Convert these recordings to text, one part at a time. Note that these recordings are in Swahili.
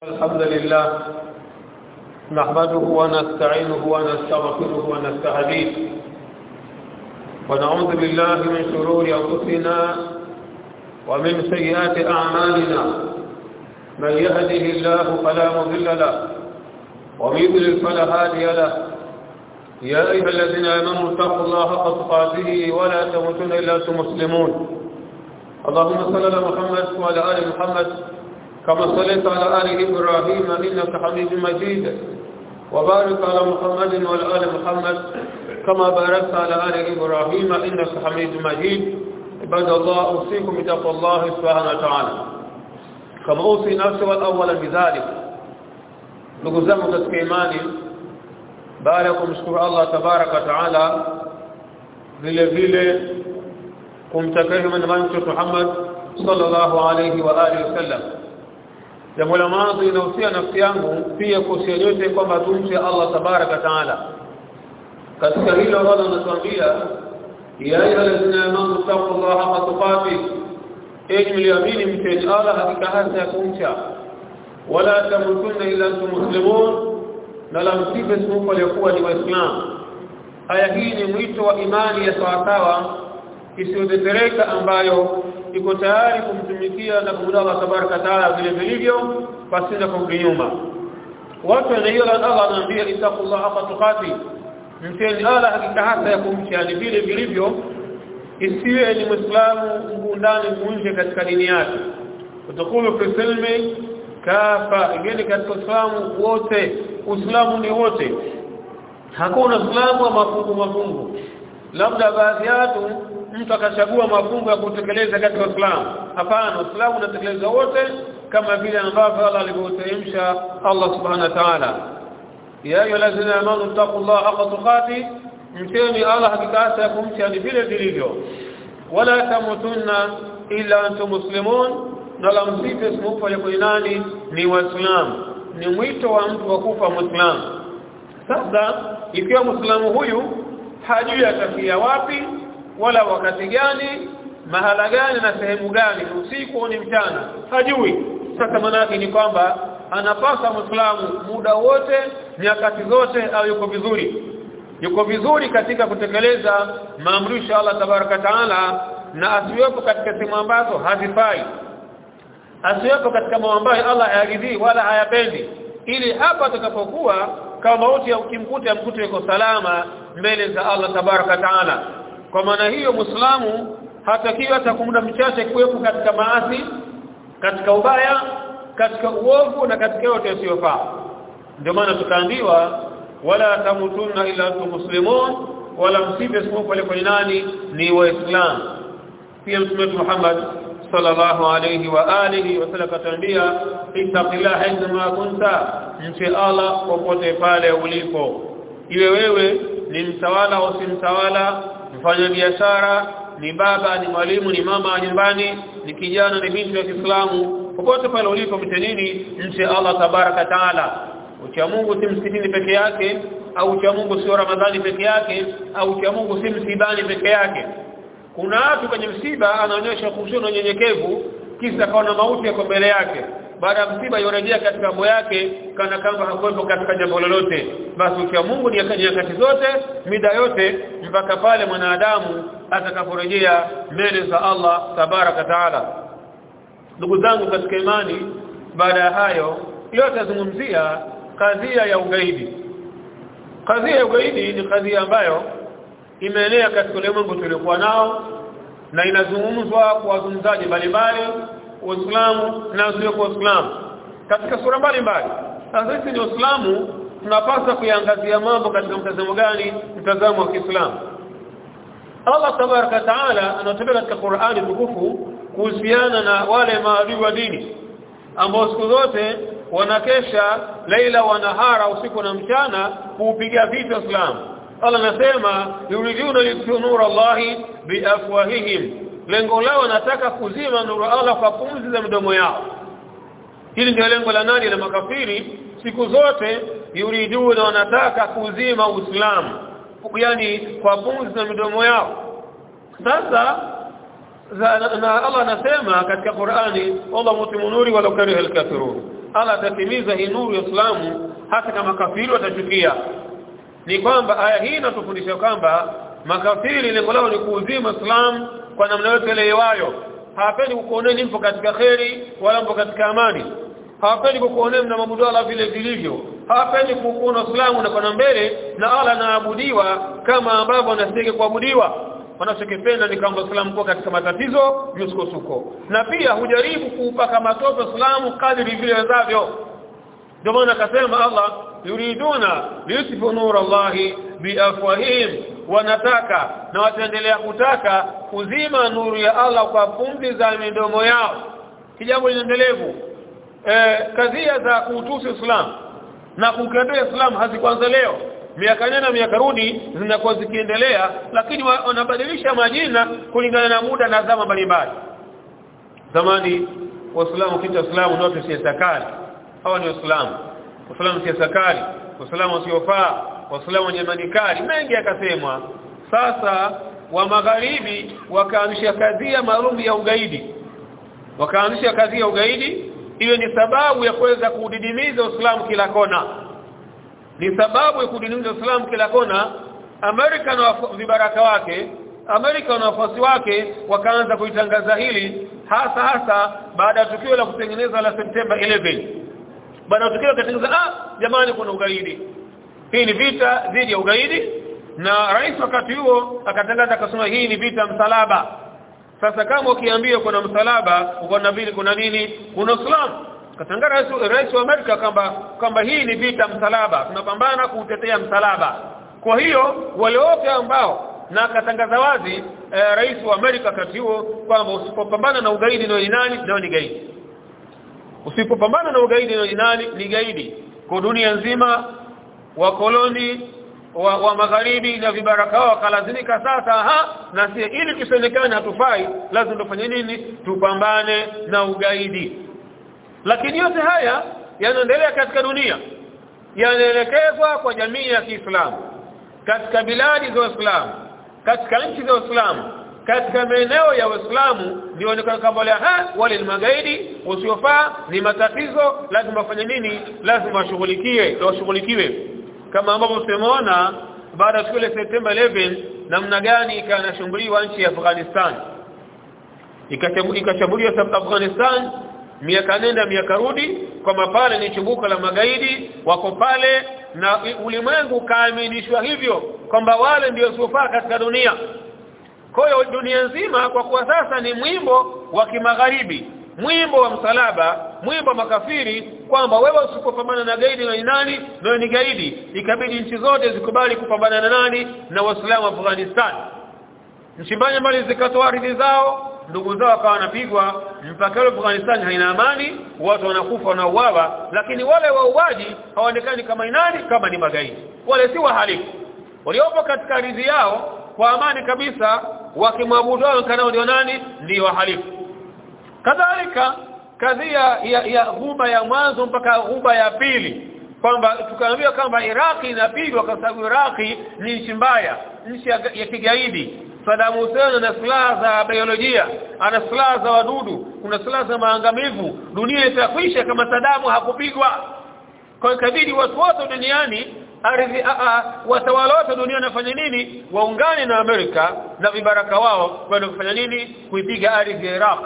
الحمد لله نحمده ونستعينه ونستغفره ونستهديه. ونعوذ بالله من شرور أنفسنا ومن سيئات أعمالنا. من يهده الله فلا مضل له ومن يضلل فلا هادي له. يا أيها الذين آمنوا اتقوا الله حق تقاته ولا تموتن إلا أنتم مسلمون. اللهم صل على محمد وعلى آل محمد كما صليت على آل إبراهيم إنك حميد مجيد. وبارك على محمد وعلى آل محمد كما باركت على آل إبراهيم إنك حميد مجيد. عباد الله أوصيكم بتقوى الله سبحانه وتعالى. كما أوصي نفسي والأول بذلك. baada ya kumshukuru Allah tabaraka wa taala vile vile kumtakia rehema na Muhammad sallallahu alayhi wa alihi wasallam jambo la mwanzo inahusia nafsi yangu pia kuhusia yote kwamba tumche Allah tabaraka taala. Katika hilo Allah anatuambia ya ayyuhalladhina amanu taqullaha haqqa tuqatih. Enyi mliamini mcheni Allah hakika hasa ya kumcha. Wala tamutunna illa antum muslimun na la msife simuko aliyokuwa ni waislam aya hii ni mwito wa imani ya sawasawa isiyotetereka ambayo iko tayari kumtumikia na kumdala Allah tabaraka taala vile vilivyo pasina kurudi nyuma watu wanaiona Allah anaambia itaqullaha hapa tuqati mteni ala hakika hasa ya kumcha vile vilivyo isiwe ni muislamu ngundani nje katika dini yake. Utakulu kwa silmi kafa ingine katika uislamu wote. Uislamu ni wote. Hakuna uislamu wa mafungu mafungu. Labda baadhi ya watu mtu akachagua mafungo ya kutekeleza katika Uislamu. Hapana Uislamu unatekeleza wote kama vile ambavyo Allah alivyoteremsha Allah subhanahu wa ta'ala. Ya ayyuhallazina amanu taqullaha haqqa tuqati mteni Allah hakika kumcha ni vile vilivyo. Wala tamutunna illa antum muslimun. Na la msife isipokuwa ya nani ni waislamu. Ni mwito wa mtu wa kufa muislamu. Sasa ikiwa muislamu huyu hajui atafia wapi wala wakati gani mahala gani na sehemu gani usiku ni mchana. Hajui. Sasa manake ni kwamba anapasa muislamu muda wote nyakati zote au yuko vizuri. Yuko vizuri katika kutekeleza maamrisho Allah tabaraka taala na asiwepo katika sehemu ambazo hazifai. Asiwepo katika mambo ambayo Allah hayaridhii wala hayapendi. Ili hapa atakapokuwa kama mauti ya ukimkuta mkuta yuko salama mbele za Allah tabaraka taala kwa maana hiyo muislamu hatakiwa hata muda mchache kuwepo katika maasi katika ubaya katika uovu na katika yote yasiyofaa. Ndio maana tukaambiwa wala tamutunna ila antum muslimun wala msibe msife pale kwenye nani ni waislam pia mtume Muhammad sallallahu alayhi wa alihi wasallam katambia ittaqillaha haithama kunta mche Allah popote pale ulipo. Iwe wewe ni mtawala au si mtawala mfanya biashara ni baba ni mwalimu ni mama nyumbani ni kijana ni binti wa Kiislamu. Popote pale ulipo mtenini mche Allah tabaraka taala. Ucha Mungu si msikitini peke yake au ucha Mungu sio Ramadhani peke yake au ucha Mungu si msibani peke yake. Kuna watu kwenye msiba anaonyesha kushona unyenyekevu kisa kaona mauti yako mbele yake baada ya msiba yorejea katika mambo yake kana kama hakuwepo katika jambo lolote. Basi ukiwa Mungu ni nyakati zote mida yote mpaka pale mwanadamu atakaporejea mbele za Allah tabaraka taala. Ndugu zangu katika imani baada ya hayo leo tazungumzia kadhia ya ugaidi. Kadhia ya ugaidi ni kadhia ambayo imeenea katika ulimwengu tuliokuwa nao na inazungumzwa kwa wazungumzaji mbalimbali Uislamu na usiokuwa Uislamu. Katika sura mbalimbali. Sasa sisi ni Uislamu tunapaswa kuiangazia mambo katika mtazamo gani? Mtazamo wa Kiislamu. Allah tabaraka taala anatembea katika Qur'ani tukufu kuhusiana na wale maadui wa dini ambao siku zote wanakesha leila wanahara usiku na mchana kuupiga vita Uislamu. Allah anasema yuriduna litunura Allahi biafwahihim lengo lao wanataka kuzima nuru Allah kwa pumzi za midomo yao. Hili ndio lengo la nani? La makafiri. Siku zote yuriduna wanataka kuzima Uislamu yani kwa pumzi za midomo yao. Sasa na Allah anasema katika Qur'ani Allah mutimu nuri wala kariha al-kafirun Allah atatimiza hii nuru ya Uislamu hata kama kafiri watachukia. Ni kwamba aya hii inatufundisha kwamba makafiri lengo lao ni kuuzima Islam kwa namna yote ile iwayo. Hawapendi kukuoneni mpo katika kheri wala mpo katika amani. Hawapendi kukuoneni na mabudu Allah vile vilivyo. Hawapendi kukuona Uislamu na kwa mbele na Allah naabudiwa kama ambavyo anastahili kuabudiwa. Wanachokipenda ni kwamba Uislamu kwa katika matatizo misukosuko na pia hujaribu kuupaka matope Uislamu kadri vile wezavyo. Ndio maana akasema Allah yuriduna yusifu nura Allah biafwahim wanataka na wataendelea kutaka kuzima nuru ya Allah kwa pumzi za midomo yao. Kijambo linaendelevu e, kadhia za kuutusi Islam na kukemea Islam hazikuanza leo. Miaka nena miaka rudi zinakuwa zikiendelea lakini wanabadilisha majina kulingana na muda na zama mbalimbali. Zamani waislamu kitu waislamu ni watu hawa ni waislamu. Waislamu siasakali waislamu wasiofaa waislamu wenye manikali mengi yakasemwa. Sasa wa magharibi wakaanzisha kadhia maalum ya ugaidi. Wakaanzisha kadhia ya ugaidi hiyo ni sababu ya kuweza kudidimiza Uislamu kila kona. Ni sababu ya kudidimiza Uislamu kila kona Amerika na vibaraka wake Amerika na wafuasi wake wakaanza kuitangaza hili hasa hasa baada ya tukio la kutengeneza la September 11 baada ya tukio kutengeneza ah jamani kuna ugaidi hii ni vita dhidi ya ugaidi na rais wakati huo akatangaza akasema hii ni vita msalaba. Sasa kama ukiambia kuna msalaba uko na vile kuna nini? Kuna Islam katangaza rais, rais wa Amerika kwamba kwamba hii ni vita msalaba. Tunapambana kuutetea msalaba. Kwa hiyo wale wote ambao na akatangaza wazi eh, rais wa Amerika wakati huo kwamba usipopambana na ugaidi ni nani? Ndio ni gaidi. Usipopambana na ugaidi ni nani? Ni gaidi. Kwa dunia nzima wakoloni wa, wa magharibi na vibaraka wakalazimika sasa ha na si ili tusionekane hatufai lazima tufanye nini? Tupambane na ugaidi. Lakini yote haya yanaendelea katika dunia. Yanaelekezwa kwa jamii ya Kiislamu katika biladi za Uislamu katika nchi za Uislamu katika maeneo ya Uislamu ndio ni kama ha wale ni magaidi usiofaa ni matatizo lazima wafanye nini? Lazima washughulikie washughulikiwe kama ambavyo tumeona baada ya September 11 namna gani ikanashambuliwa nchi ya Afghanistan. Ikashambuliwa Afghanistan miaka nenda miaka rudi kwamba pale ni chumbuko la magaidi wako pale na ulimwengu kaaminishwa hivyo kwamba wale ndio sufaa katika dunia. Kwa hiyo dunia nzima kwa kuwa sasa ni mwimbo wa kimagharibi mwimbo wa msalaba mwimbo wa makafiri kwamba wewe usipopambana na gaidi na nani ndio ni gaidi ikabidi nchi zote zikubali kupambana na nani? Na waislamu wa Afghanistan. Nchi mbalimbali zikatoa ardhi zao ndugu zao wakawa wanapigwa mpaka Afghanistan haina amani watu wanakufa na uwawa lakini wale wauaji hawaonekani kama inani kama ni magaidi. Wale si wahalifu. Waliopo katika ardhi yao kwa amani kabisa wakimwabudu wao kanao ndio nani? Ndio wahalifu kadhalika kadhia ya, ya ghuba ya mwanzo mpaka ghuba ya pili kwamba tukaambiwa kwamba Iraki inapigwa kwa sababu Iraki ni nchi mbaya nchi ya, ya kigaidi. Saddam Hussein ana silaha za biolojia ana silaha za wadudu kuna silaha za maangamivu. Dunia itakwisha kama Saddam hakupigwa. Kwa ikabidi watu wote duniani ardhi watawala wote duniani wanafanya nini? Waungane na Amerika na vibaraka wao kwenda kufanya nini? Kuipiga ardhi ya Iraq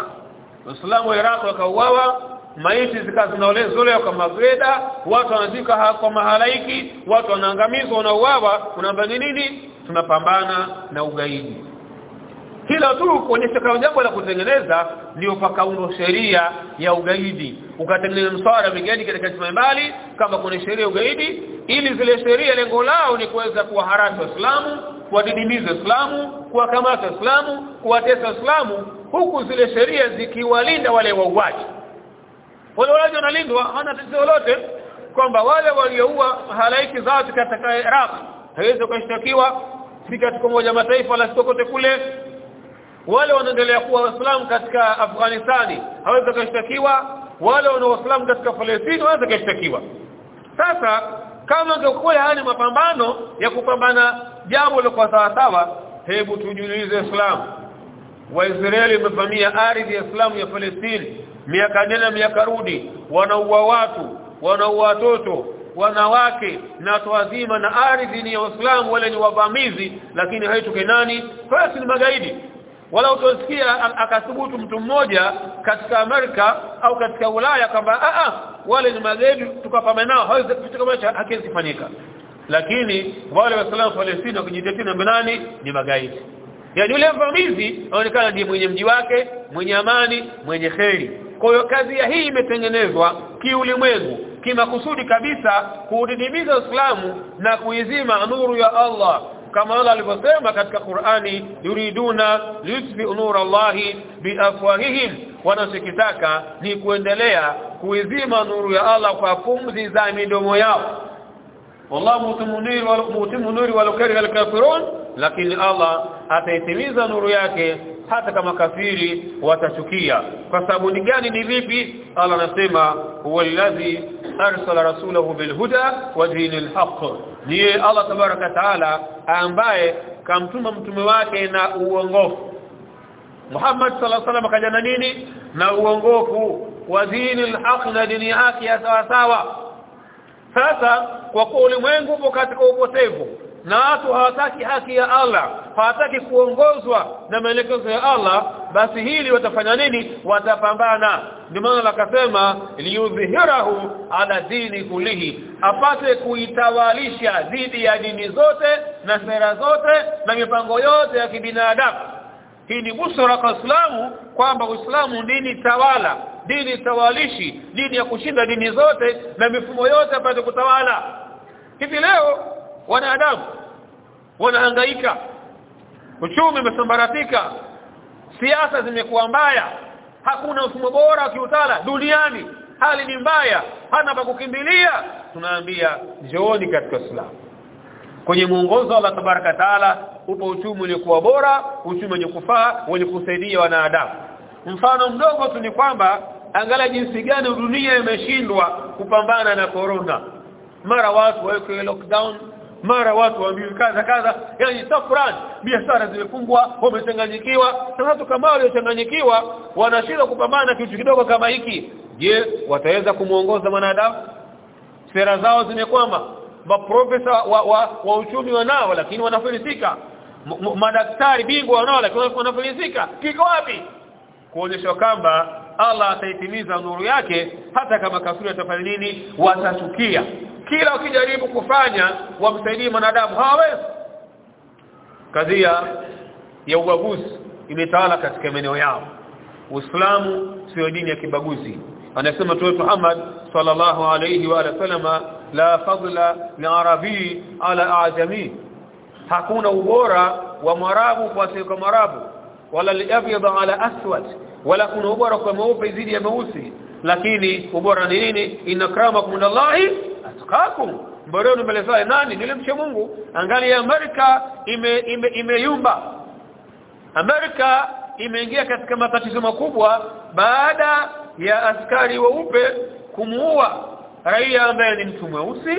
Waislamu wa Iraq wakauawa maiti zikazolewa kwa magreda watu wanazika kwa mahalaiki watu wanaangamizwa wanauawa. Unaambia nini? Tunapambana na ugaidi. Kila tu kuonyesha kama jambo la kutengeneza ndio pakaundo sheria ya ugaidi. Ukatengeneza mswada migaidi katika nchi mbalimbali kama kuna sheria ya ugaidi ili zile sheria lengo lao ni kuweza kuwaharasha Waislamu kuwadidimiza Waislamu kuwakamata Waislamu kuwatesa Waislamu huku zile sheria zikiwalinda wale wauaji. Wale wale wanalindwa hana tatizo lolote kwamba wale walioua halaiki zao katika Iraq. Hawezi kushtakiwa si katika moja mataifa la sikokote kule. Wale wanaendelea kuwa waislamu katika Afghanistani hawezi kushtakiwa wale wana waislamu katika Palestina hawezi kushtakiwa sasa kama ingekuwa haya mapambano ya kupambana jambo lilikuwa sawa sawa hebu tujiulize Islam Waisraeli wamevamia ardhi ya Islamu ya Palestina miaka nena miaka rudi. Wanaua watu wanaua watoto wanawake na watu wazima na ardhi ni ya Waislamu wale ni wavamizi lakini haitoke nani? Basi ni magaidi. Wala utosikia akathubutu mtu mmoja katika Amerika au katika Ulaya kwamba a a wale ni magaidi tukapambana nao. Hawezi kitu kama hicho lakini wale waislamu Palestina wakijitetea na nani ni magaidi yani yule mvamizi anaonekana ndiye mwenye mji wake mwenye amani mwenye kheri. Kwa hiyo kazi ya hii imetengenezwa kiulimwengu kimakusudi kabisa kuudidimiza Uislamu na kuizima nuru ya Allah. Kama Allah alivyosema katika Qur'ani yuriduna yutfi nuru Allahi biafwahihim wanachokitaka ni kuendelea kuizima nuru ya Allah kwa pumzi za midomo yao والله موتم نور ولو كره الكافرون لكن الله اتيتميز نور yake حتى كما كافري واتشكيا فسبب ني غاني ني vipi الله anasema هو الذي أرسل رسوله بالهدى ودين الحق. ليه الله تبارك وتعالى امباي كمطمه متمه wake na uongofu محمد صلى الله عليه وسلم كجانا نيني na uongofu wa dini alhaq na dini yake sawa sasa kwa kuwa ulimwengu upo katika upotevu na watu hawataki haki ya Allah hawataki kuongozwa na maelekezo ya Allah basi hili watafanya nini? Watapambana. Ndio maana akasema liyudhhirahu ala dini kulihi apate kuitawalisha dhidi ya dini zote na sera zote na mipango yote ya kibinadamu hii ni busara kwa Uislamu kwamba Uislamu dini tawala dini tawalishi dini ya kushinda dini zote na mifumo yote apate kutawala hivi leo wanadamu wanahangaika uchumi umesambaratika siasa zimekuwa mbaya hakuna mfumo bora wa kiutala duniani hali ni mbaya hana pa kukimbilia. Tunaambia njooni katika Uislamu. Kwenye mwongozo wa Allah tabaraka taala upo uchumi uliokuwa bora uchumi wenye kufaa wenye kusaidia wanadamu. Mfano mdogo tu ni kwamba angalia jinsi gani dunia imeshindwa kupambana na corona. Mara watu waweke lockdown mara watu waambiwe kaza kaza. Yani safran biashara zimefungwa wamechanganyikiwa. Sasa kama waliochanganyikiwa wanashindwa kupambana kitu kidogo kama hiki. Je wataweza kumuongoza mwanadamu? Sera zao zimekwama. Maprofesa wa, wa, wa uchumi wanao lakini wanafilisika madaktari bingwa wanao lakini kiko wapi? Kuonyesha kwamba Allah ataitimiza nuru yake hata kama kafiri atafanya nini? Watachukia kila wakijaribu kufanya wamsaidie mwanadamu hawawezi. Kadhia ya ubaguzi imetawala katika maeneo yao. Uislamu sio dini ya kibaguzi. Anasema tu Muhammad sallallahu alayhi wa sallama la fadla li arabi ala ajami hakuna ubora wa mwarabu kwa kwa mwarabu. Wala al-abyad ala aswad. Wala kuna ubora kwa mweupe zidi ya mweusi. Lakini ubora ni nini? Inakramakum kumunallahi atqakum. Mbora mbele za nani? Ni mche Mungu. Angalia Amerika ime imeyumba. Ime Amerika imeingia katika matatizo makubwa baada ya askari weupe kumuua raia ambaye ni mtu mweusi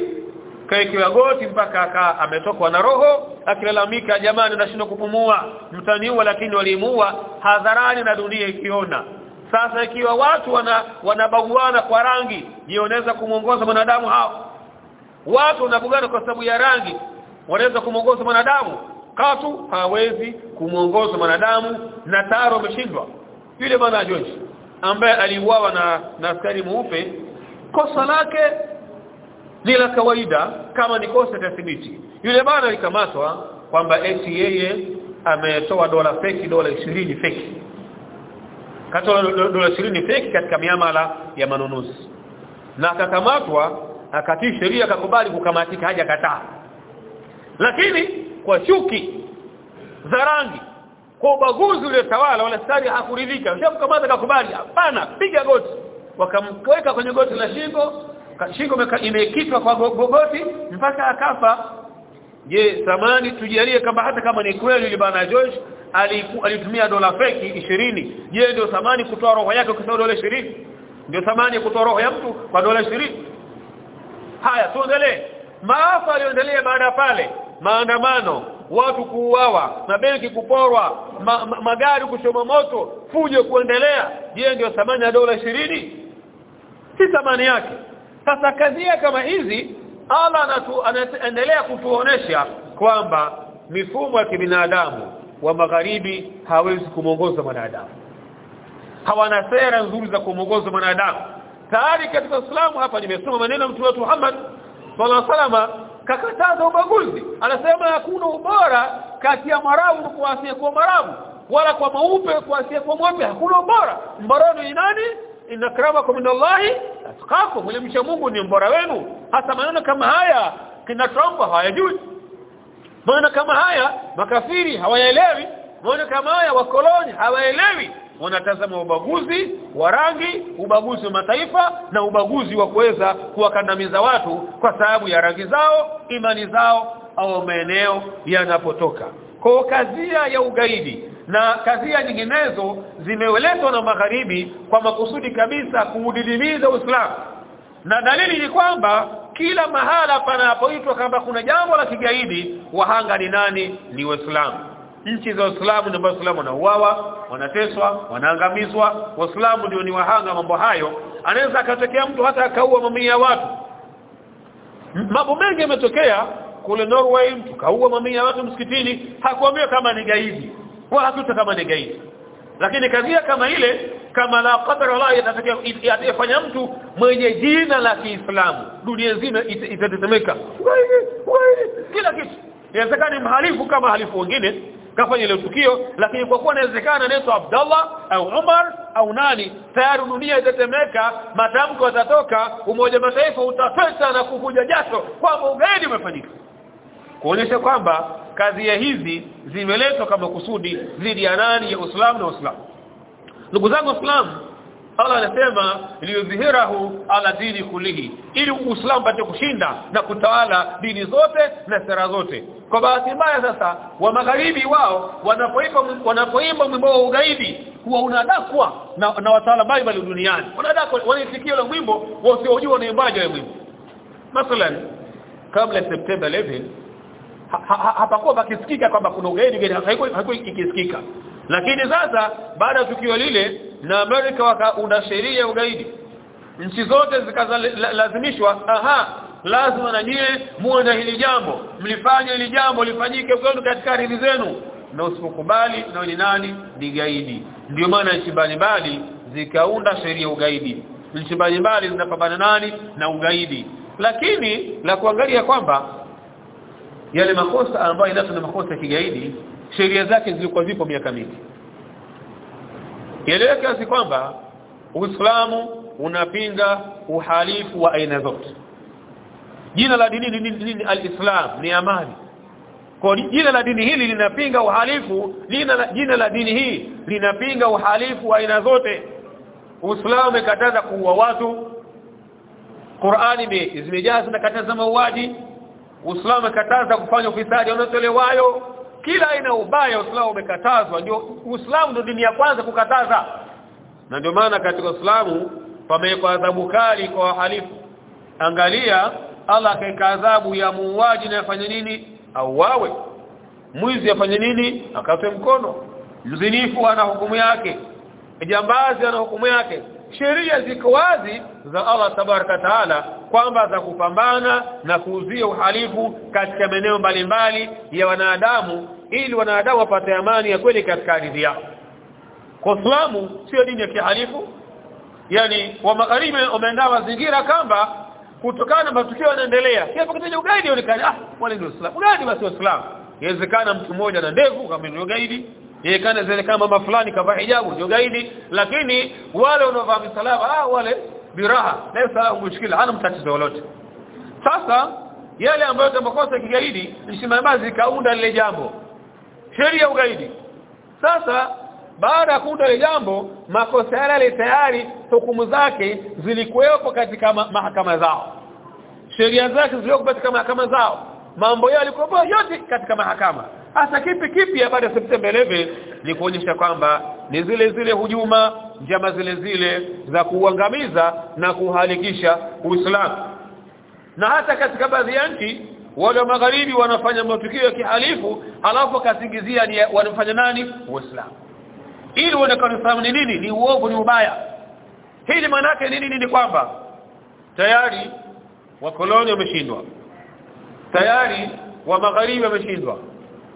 kaikiwa goti mpaka aka ametokwa na roho akilalamika jamani nashindwa kupumua. Mtaniua lakini walimuua. Hadharani na dunia ikiona. Sasa ikiwa watu wana wanabaguana kwa rangi jioneza kumuongoza mwanadamu hao? Watu wanabugana kwa sababu ya rangi. Wanaweza kumuongoza mwanadamu? Katu hawezi kumuongoza mwanadamu na taro ameshindwa. Yule bwana George ambaye aliuawa na na askari mweupe kosa lake ni la kawaida kama ni kosa tathibiti. Yule bwana alikamatwa kwamba eti yeye ametoa dola feki dola 20 feki. Katoa dola 20 feki katika miamala ya manunuzi. Na akakamatwa akatii sheria akakubali kukamatika haja kataa lakini kwa chuki za rangi kwa ubaguzi uliotawala wala stari hakuridhika. Ushamkamata akakubali. Hapana piga goti. Wakamweka kwenye goti la shingo shingo imekitwa kwa gogoti mpaka akafa. Je samani tujalie kama hata kama ni kweli yule bana George alitumia dola feki 20 je ndio samani kutoa roho yake kwa dola 20 ndio samani kutoa roho ya mtu kwa dola 20 haya tuendelee. Maafa yaliendelea baada pale. Maandamano watu kuuawa mabenki kuporwa ma, ma, magari kuchoma moto fujo kuendelea. Je ndio thamani ya dola ishirini? Si thamani yake sasa kadhia kama hizi Allah anaendelea kutuonesha kwamba mifumo ya kibinadamu wa magharibi hawezi kumongoza mwanadamu. Hawana sera nzuri za kumongoza mwanadamu. Tayari katika Uislamu hapa nimesoma maneno mtume wetu Muhammad sallallahu alaihi kakataza ubaguzi. Anasema hakuna ubora kati ya marabu kwa asiyekuwa marabu wala kwa maupe kwa asiyekuwa mweupe hakuna ubora. Mbaroni ni nani inna akramakum minallahi atqakum. Mlimcha mcha Mungu ni mbora wenu. Hasa maneno kama haya kina Trump hawayajui. Maneno kama haya makafiri hawaelewi maneno kama haya wakoloni hawaelewi. Wanatazama ubaguzi wa rangi ubaguzi wa mataifa na ubaguzi wa kuweza kuwakandamiza watu kwa sababu ya rangi zao imani zao au maeneo yanapotoka. Kwa kazia ya ugaidi na kazia nyinginezo zimeletwa na magharibi kwa makusudi kabisa kuudidimiza Uislamu. Na dalili ni kwamba kila mahala panapoitwa kwamba kuna jambo la kigaidi wahanga ni nani? Ni waislamu. Nchi za waislamu ndio waislamu wanauawa wanateswa wanaangamizwa. Waislamu ndio ni wahanga mambo hayo. Anaweza akatokea mtu hata akaua mamia ya watu. Mambo mengi yametokea kule Norway tukaua mamia ya watu msikitini. Hakuambiwa kama ni gaidi wala hatuta kama ni gaidi. Lakini kadhia kama ile kama la qadar Allah yatafanya mtu mwenye jina la Kiislamu dunia nzima itatetemeka. Kila kitu. Inawezekana mhalifu kama halifu wengine kafanya ile tukio lakini kwa kuwa inawezekana anaitwa Abdullah au Umar au nani tayari dunia itatemeka matamko yatatoka umoja mataifa utapeta na kukuja jasho kwamba ugaidi umefanyika kuonyesha kwamba kazi ya hizi zimeletwa kama kusudi dhidi ya nani? Ya Uislamu na Uislamu. Ndugu zangu Waislamu Allah anasema liyudhhirahu ala dini kulihi ili Uislamu pate kushinda na kutawala dini zote na sera zote. Kwa bahati mbaya sasa wa magharibi wao wanapoimba wanapoimba mwimbo wa ugaidi huwa unadakwa na, na watawala mbalimbali duniani. Wanadakwa wanaitikia ule mwimbo wasiojua wanaimbaje ya mwimbo. Mathalan kabla September 11 hapakuwa ha, ha, pakisikika kwamba kuna ugaidi ugaidi. Haikuwa ikisikika. Lakini sasa baada ya tukio lile na Amerika wakaunda sheria ugaidi. Nchi zote zikalazimishwa aha lazima na nyie hili jambo. Mlifanya hili jambo lifanyike kwenu katika ardhi zenu. Na usipokubali na ni nani? Ni gaidi. Ndio maana nchi mbalimbali zikaunda sheria ugaidi. Nchi mbalimbali zinapambana nani? Na ugaidi. Lakini la kuangalia kwamba yale makosa ambayo inaitwa na makosa ya kigaidi sheria zake zilikuwa zipo miaka mingi Ieleweke si kwamba Uislamu unapinga uhalifu wa aina zote. Jina la dini ni nini? Al-Islam ni amani. Kwa jina la dini hili linapinga uhalifu, jina jina la dini hii linapinga uhalifu wa aina zote. Uislamu umekataza kuua watu. Qur'ani zimejaa zinakataza mauaji. Uislamu umekataza kufanya ufisadi unaotolewayo. Kila aina ubaya Uislamu umekatazwa. Ndio Uislamu ndio dini ya kwanza kukataza. Na ndio maana katika Uislamu pamewekwa adhabu kali kwa wahalifu. Angalia Allah akaeka adhabu ya muuaji na afanye nini? Au wawe mwizi afanye nini? Akatwe mkono. Mzinifu ana hukumu yake. Jambazi ana hukumu yake sheria ziko wazi za Allah tabaraka taala kwamba za kupambana na kuuzia uhalifu katika maeneo mbalimbali ya wanadamu ili wanadamu wapate amani ya kweli katika ardhi yao. Kwa Uislamu sio dini ya kihalifu. yani wa magharibi wameandaa mazingira kamba kutokana na matukio yanaendelea. Kile kitaje ugaidi onekana ah wale ndio Uislamu. Ugaidi basi Uislamu. Inawezekana mtu mmoja na ndevu kama ni gaidi. Inawezekana zile kama mama fulani kavaa hijabu ndio gaidi, lakini wale wanaovaa misalaba ah wale biraha laysa mushkila hana mtatizo lolote. Sasa yale ambayo makosa kigaidi msimamazi kaunda lile jambo. Sheria ugaidi. Sasa baada ya kuunda lile jambo makosa yale tayari hukumu zake zilikuwepo katika mahakama zao. Sheria zake zilikuwa katika mahakama zao. Mambo yao yalikuwa yote katika mahakama hasa kipi kipi baada ya septemba 11 ni kuonyesha kwamba ni zile zile hujuma njama zile zile za kuangamiza na kuhalikisha Uislamu. Na hata katika baadhi ya nchi wale wa magharibi wanafanya matukio ya kihalifu alafu kasingizia ni wanafanya nani? Uislamu. Ili uonekane ni nini? Ni uovu ni ubaya. Hili maana yake ni nini? Ni kwamba tayari wakoloni wameshindwa. Tayari wa magharibi wameshindwa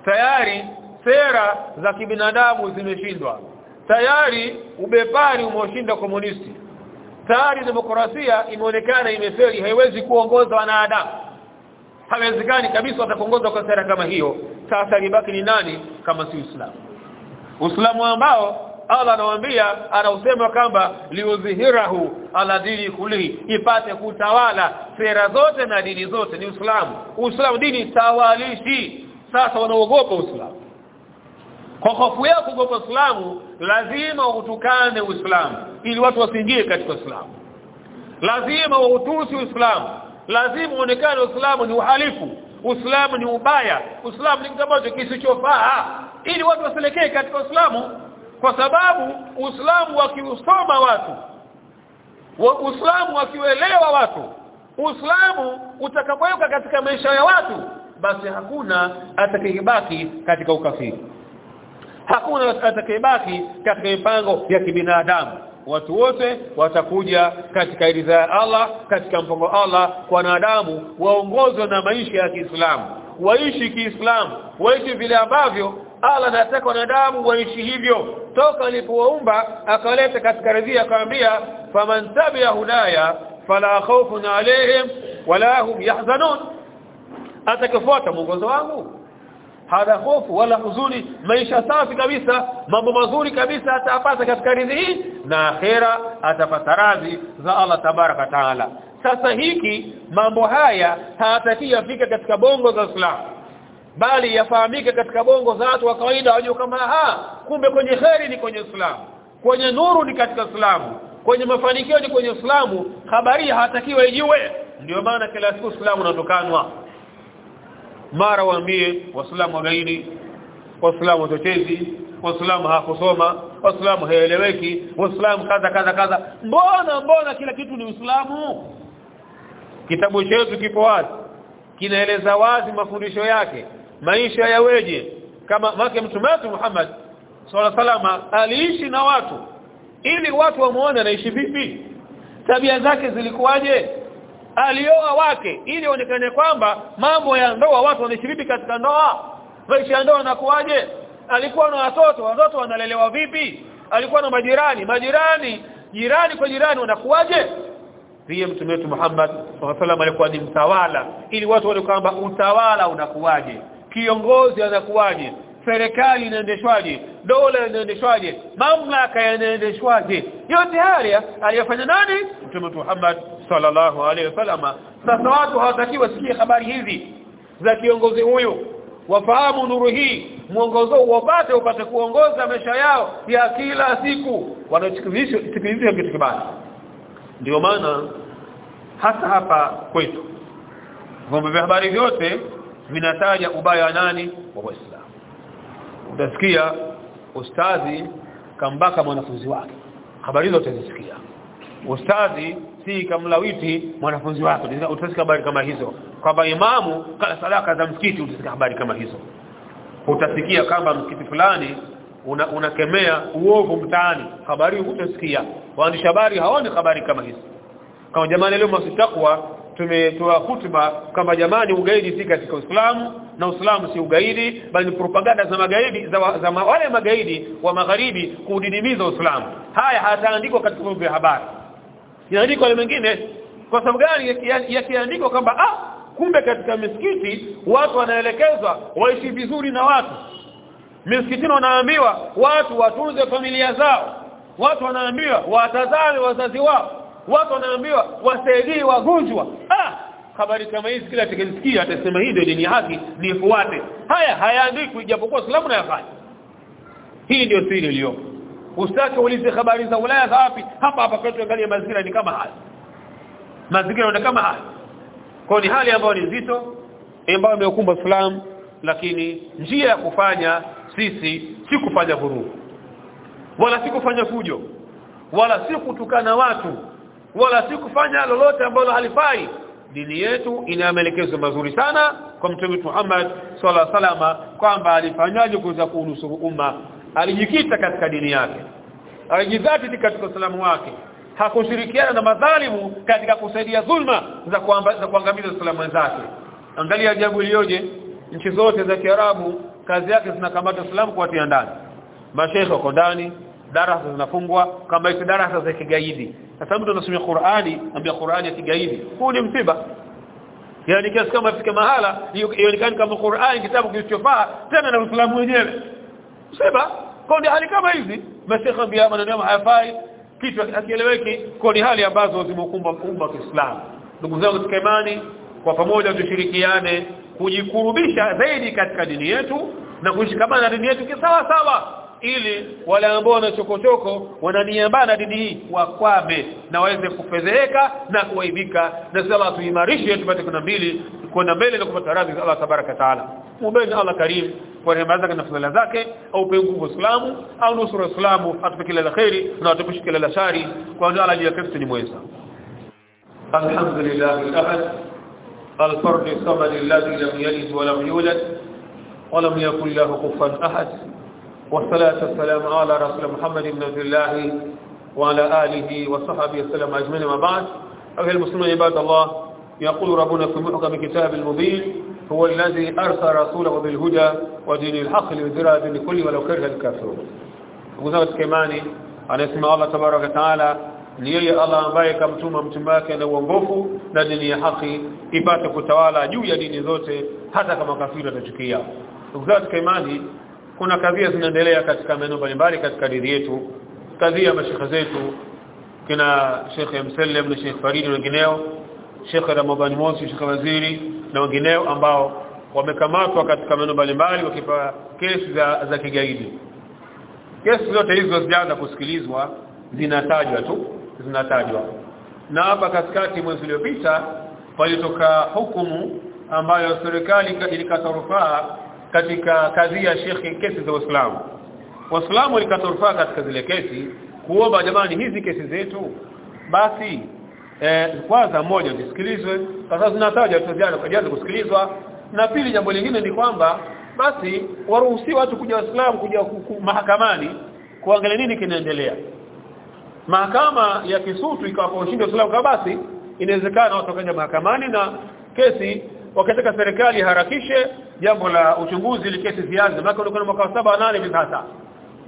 tayari sera za kibinadamu zimeshindwa. Tayari ubepari umeshinda komunisti. Tayari demokrasia imeonekana imefeli haiwezi kuongoza wanadamu. Haiwezekani kabisa watakuongoza kwa sera kama hiyo. Sasa libaki ni nani kama si Uislamu? Uislamu ambao Allah anawaambia anausema kwamba liudhihirahu ala dini kulihi ipate kutawala sera zote na dini zote. Ni Uislamu. Uislamu dini tawalishi sasa wanaogopa Uislamu. Kwa hofu yao kuogopa Uislamu lazima utukane Uislamu ili watu wasiingie katika Uislamu. Lazima wautusi Uislamu. Lazima uonekane Uislamu ni uhalifu Uislamu ni ubaya Uislamu ni kitu kisichofaa ili watu waselekee katika Uislamu. Kwa sababu Uislamu wakiusoma watu wa Uislamu wakiuelewa watu Uislamu utakapoweka katika maisha ya watu basi hakuna atakayebaki katika ukafiri. Hakuna atakayebaki katika mipango ya kibinadamu. Watu wote watakuja katika ridha ya Allah katika mpango wa Allah kwa wanadamu waongozwe na maisha ya Kiislamu. Waishi Kiislamu waishi vile ambavyo Allah anataka wanadamu waishi hivyo. Toka alipowaumba akaleta katika ridha akamwambia faman tabi'a hudaya fala khawfun alayhim wala hum yahzanun atakafuata mwongozo wangu. Hana hofu wala huzuni. Maisha safi kabisa. Mambo mazuri kabisa atapata katika ridhi hii. Na akhera atapata radhi za Allah tabaraka taala. Sasa hiki mambo haya hayataki yafika katika bongo za Islam. Bali yafahamike katika bongo za watu wa kawaida wajue kama ha kumbe kwenye kheri ni kwenye Islam. Kwenye nuru ni katika Islamu kwenye mafanikio ni kwenye Islamu habari hatakiwa ijue ndio maana kila siku Islamu unatokanwa mara waambie waislamu wagaidi waislamu wachochezi waislamu hakusoma waislamu haeleweki waislamu kadha kadha kadha. Mbona mbona kila kitu ni uislamu? Kitabu chetu kipo wazi kinaeleza wazi mafundisho yake maisha yaweje. Kama make mtume wetu Muhammad sallallahu alaihi aliishi na watu ili watu wamuone anaishi vipi. Tabia zake zilikuwaje alioa wake ili onekane kwamba mambo ya ndoa watu wanashiriki katika ndoa. Maisha ya ndoa nakuaje alikuwa na watoto watoto wanalelewa vipi? Alikuwa na majirani majirani jirani kwa jirani wanakuaje pia mtume wetu Muhammad sallallahu alikuwa ni mtawala ili watu wale kwamba utawala unakuaje kiongozi anakuwaje serikali inaendeshwaje? Dola inaendeshwaje? Mamlaka yanaendeshwaje? Yote haya aliyofanya nani? Mtume Muhammad sallallahu alaihi wasallam. Sasa watu hawatakiwa sikie habari hizi za kiongozi huyu. Wafahamu nuru hii. Mwongozo wapate upate kuongoza maisha yao ya kila siku. Wanachosikilizia kitu kibaya. Ndio maana hasa hapa kwetu vyombo vya habari vyote vinataja ubaya wa nani? Wa Waislamu utasikia ustadhi kambaka mwanafunzi wake. Habari hizo utazisikia. Ustadhi si kamlawiti mwanafunzi wake. Utasikia habari kama hizo. Kwamba imamu kala sadaka za msikiti utasikia habari kama hizo. Utasikia kama msikiti fulani unakemea una uovu mtaani. Habari utasikia waandishi habari haoni habari kama hizo. Kama jamani leo msitakwa tumetoa hutuba kama jamani ugaidi si katika Uislamu na Uislamu si ugaidi bali ni propaganda za magaidi za, za ma, wale magaidi wa magharibi kudidimiza Uislamu. Haya hataandikwa katika vyombo vya habari. Inaandikwa wale mengine. Kwa sababu gani? Yakiandikwa ya kwamba ah kumbe katika misikiti watu wanaelekezwa waishi vizuri na watu. Misikitini wanaambiwa watu watunze familia zao. Watu wanaambiwa watazame wazazi wao watu wanaambiwa wasaidie wagonjwa. Ah habari kama hizi kila atakayesikia atasema hii ndio dini haki nifuate haya hayaandikwi japokuwa Uislamu nayafanya. Hii ndio siri iliyopo. Usitake ulize habari za Ulaya za wapi. Hapa hapa kwetu angalia mazingira ni kama haya. Mazingira ni kama haya. Kwa ni hali ambayo ni nzito ambayo imekumba Islam lakini njia ya kufanya sisi si kufanya vurugu. Wala si kufanya fujo. Wala si kutukana watu wala si kufanya lolote ambalo halifai. Dini yetu ina maelekezo mazuri sana kwa mtume Muhammad sallallahu alaihi wasallam kwamba alifanyaje kuweza kunusuru umma. Alijikita katika dini yake alijidhati katika uislamu wake. Hakushirikiana na madhalimu katika kusaidia dhulma za kuangamiza salamu wenzake. Angalia ajabu iliyoje nchi zote za Kiarabu kazi yake zinakamata salamu kuwatia ndani. Mashehe wako ndani darasa zinafungwa kama hizo darasa za kigaidi. Sasa mtu anasomea Qur'ani anambia Qur'ani ya kigaidi. Huu ni msiba. Yani kiasi kama afika mahala ionekane kama Qur'ani kitabu kilichofaa tena na Uislamu wenyewe msiba. Kwa hali kama hizi. Mashehe bia maneno hayafai kitu akieleweki kwa ni hali ambazo zimekumba umma wa Kiislamu. Ndugu zangu katika imani kwa pamoja tushirikiane kujikurubisha zaidi katika dini yetu na kushikamana na dini yetu kisawa sawa ili wale ambao wanachokochoko wananiambana na dini hii wakwame na waweze kufedheheka na kuwaibika na sala tuimarishe tupate kuna mbili kwenda mbele na kupata radhi za Allah tabaraka taala muombe Allah karim kwa rehema zake na fadhila zake au pe nguvu Uislamu au nusura Uislamu atupe kila la khairi na atupe kila la shari kwa ndio Allah ya ni mweza alhamdulillah al-ahad الفرد الصمد الذي لم يلد ولم يولد ولم يكن له كفوا احد والصلاة والسلام على رسول محمد بن عبد الله وعلى آله وصحبه وسلم أجمعين. ما بعد أيها المسلمون عباد الله يقول ربنا في محكم كتاب المبين هو الذي أرسل رسوله بالهدى ودين الحق ليظهره دين كل ولو كره الكافرون. وقال كماني anasema Allah tabaraka taala ni yeye Allah ambaye kamtuma mtume wake na uongofu na dini ya haki ipate kutawala juu ya dini zote hata kama kafiri kuna kadhia zinaendelea katika maeneo mbalimbali katika dini yetu. Kadhia mashekhe zetu kina Sheikh Msalem na Sheikh Farid na wengineo Sheikh Ramadhani Mosi Sheikh Waziri na wengineo ambao wamekamatwa katika maeneo mbalimbali wakipa kesi za, za kigaidi. Kesi zote hizo zijaanza kusikilizwa zinatajwa tu zinatajwa. Na hapa katikati mwezi uliopita palitoka hukumu ambayo serikali ilikata rufaa katika kazi ya shekhi kesi za Uislamu. Waislamu walikatorfaa katika zile kesi kuomba jamani hizi kesi zetu. Basi eh, kwanza moja zisikilizwe. Sasa zinataja tuzianze kujaza kusikilizwa. Na pili jambo lingine ni kwamba basi waruhusi watu kuja Waislamu kuja mahakamani kuangalia nini kinaendelea. Mahakama ya Kisutu ikawa ushindi wa Uislamu basi inawezekana watu wakaja mahakamani na kesi wakataka serikali harakishe jambo la uchunguzi ili kesi zianze. Maana kuna mwaka wa 7 8 hivi sasa.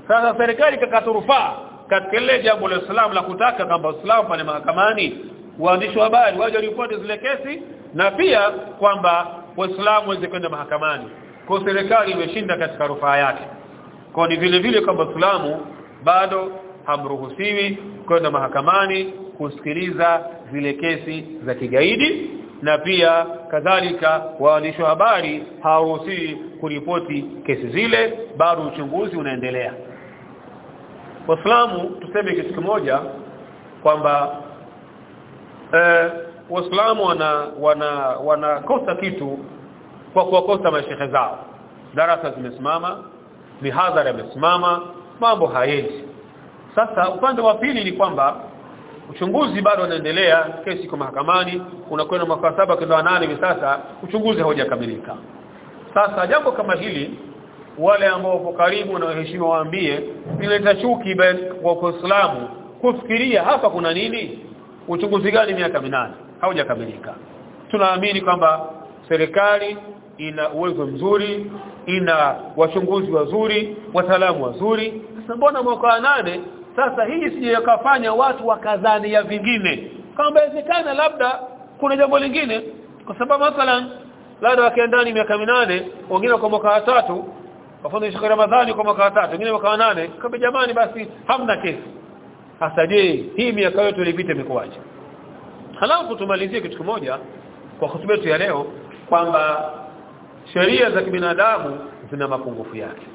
Sasa serikali ikakata rufaa katika ile jambo la Uislamu la kutaka kwamba Uislamu pale mahakamani waandishi wa habari waje ripoti zile kesi na pia kwamba waislamu waweze kwenda mahakamani. Kwa serikali imeshinda katika rufaa yake. Kwa ni vile vile kwamba Uislamu bado hamruhusiwi kwenda mahakamani kusikiliza zile kesi za kigaidi na pia kadhalika waandishi wa habari hawaruhusiwi kuripoti kesi zile bado uchunguzi unaendelea. Waislamu tuseme kitu kimoja kwamba eh Waislamu wana wana wanakosa kitu kwa kuwakosa mashehe zao. Darasa zimesimama mihadhara imesimama mambo hayendi sasa upande wa pili ni kwamba uchunguzi bado unaendelea kesi iko mahakamani unakwenda mwaka saba kwenda nane hivi sasa uchunguzi haujakamilika. Sasa jambo kama hili wale ambao wapo karibu na waheshimiwa waambie inaleta chuki kwa Uislamu kufikiria hapa kuna nini? Uchunguzi gani miaka minane? Haujakamilika. Tunaamini kwamba serikali ina uwezo mzuri ina wachunguzi wazuri wataalamu wazuri. Sasa mbona mwaka wa nane sasa hii sije yakafanya watu wakadhani ya vingine. Kama inawezekana labda kuna jambo lingine. Kwa sababu mathalan labda wakiendani miaka minane wengine kwa mwaka watatu wafanye shukrani Ramadhani kwa mwaka watatu wengine mwaka nane kama jamani basi hamna kesi. Hasa je hii miaka yote ilipita imekuwaje? Halafu tumalizie kitu kimoja kwa hotuba yetu ya leo kwamba sheria za kibinadamu zina mapungufu yake.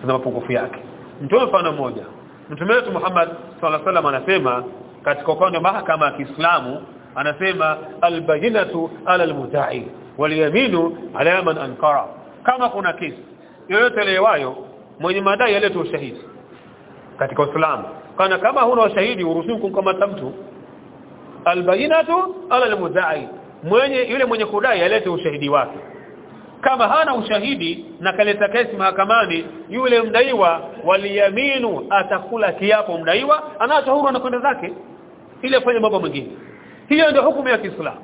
Zina mapungufu yake. Mtoe mfano mmoja mtume wetu Muhammad sallallahu alaihi anasema katika upande wa mahakama ya Kiislamu anasema albayinatu ala almuta'i waliyaminu ala man ankara. Kama kuna kesi yoyote lewayo mwenye madai yalete ushahidi katika Uislamu. Kana kama huna ushahidi uruhusiwi kumkamata mtu. Albayinatu ala almutai mwenye yule mwenye kudai alete ushahidi wake kama hana ushahidi na kaleta kesi mahakamani yule mdaiwa waliyaminu atakula kiapo mdaiwa anaacha huru na kwenda zake ili afanye mambo mengine. Hiyo ndio hukumu ya Kiislamu.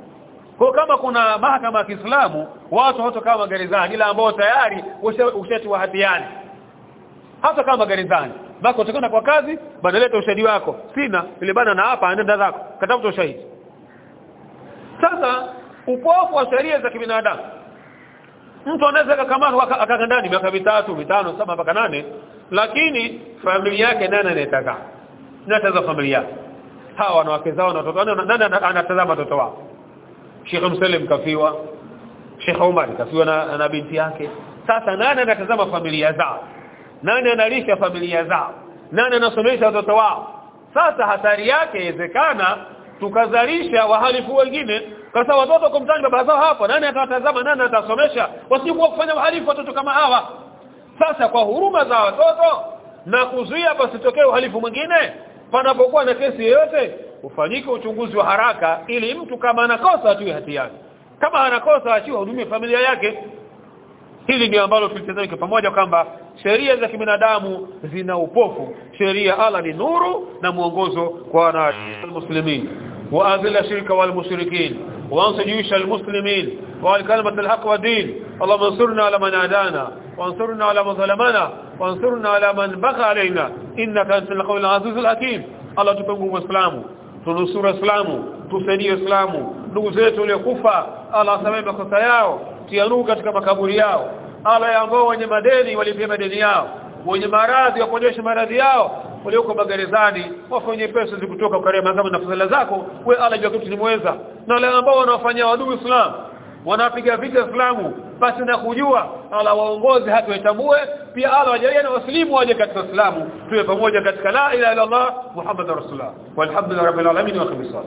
Kwa kama kuna mahakama ya Kiislamu watu hata kama gerezani ila ambao tayari ushatiwa hatiani hata kama gerezani bako utakwenda kwa kazi badaleta ushahidi wako. Sina ile bana na hapa anaenda zako. Katafuta ushahidi. Sasa upofu wa sheria za kibinadamu mtu anaweza kukamatwa akakaa ndani miaka mitatu mitano saba mpaka nane lakini familia yake nani anayetaka? Nataza familia? Yake hawa wanawake zao na watoto. Nani anatazama watoto wao? Sheikh Msalim kafiwa. Sheikh Omar kafiwa na, na binti yake. Sasa nani anatazama familia zao? Nani analisha familia zao? Nani anasomesha watoto wao? Sasa hatari yake inawezekana tukazalisha wahalifu wengine. Kasa watoto kumtani baba zao hapo nani atawatazama nani atasomesha? Wasikuwa kufanya uhalifu watoto kama hawa. Sasa kwa huruma za watoto na kuzuia pasitokee uhalifu mwingine panapokuwa na kesi yoyote ufanyike uchunguzi wa haraka ili mtu kama anakosa atiwe hatiani kama anakosa achiwe hudumie familia yake. Hili ndio ambalo tulitazamika pamoja kwamba sheria za kibinadamu zina upofu. Sheria ala ni nuru na mwongozo kwa wanamslimin وأذل الشرك والمشركين وأنص جيوش المسلمين والكلمة الحق والدين. اللهم انصرنا على من عدانا وانصرنا على من ظلمنا وانصرنا على من بقى علينا. إنك أنت القول العزيز الحكيم. الله تبنقوا بإسلامه تنصر إسلامه تسني إسلامه نوزيت لقفة على سمين بخصياه تيانوك كما كبرياه على ينبوه ونمدني ولي في مدنياه ونمراضي وقديش walioko magerezani wafanye pesa zikutoka ukarimu kama na fadhila zako we Allah jua kitu nimeweza na wale ambao wanawafanyia wadui Islam wanapiga vita Islamu basi na kujua Allah waongoze hata pia ala wajalie na waslimu waje katika Islamu tuwe pamoja katika la ilaha illa Allah Muhammadur Rasulullah. Walhamdulillahi rabbil alamin wa khabisa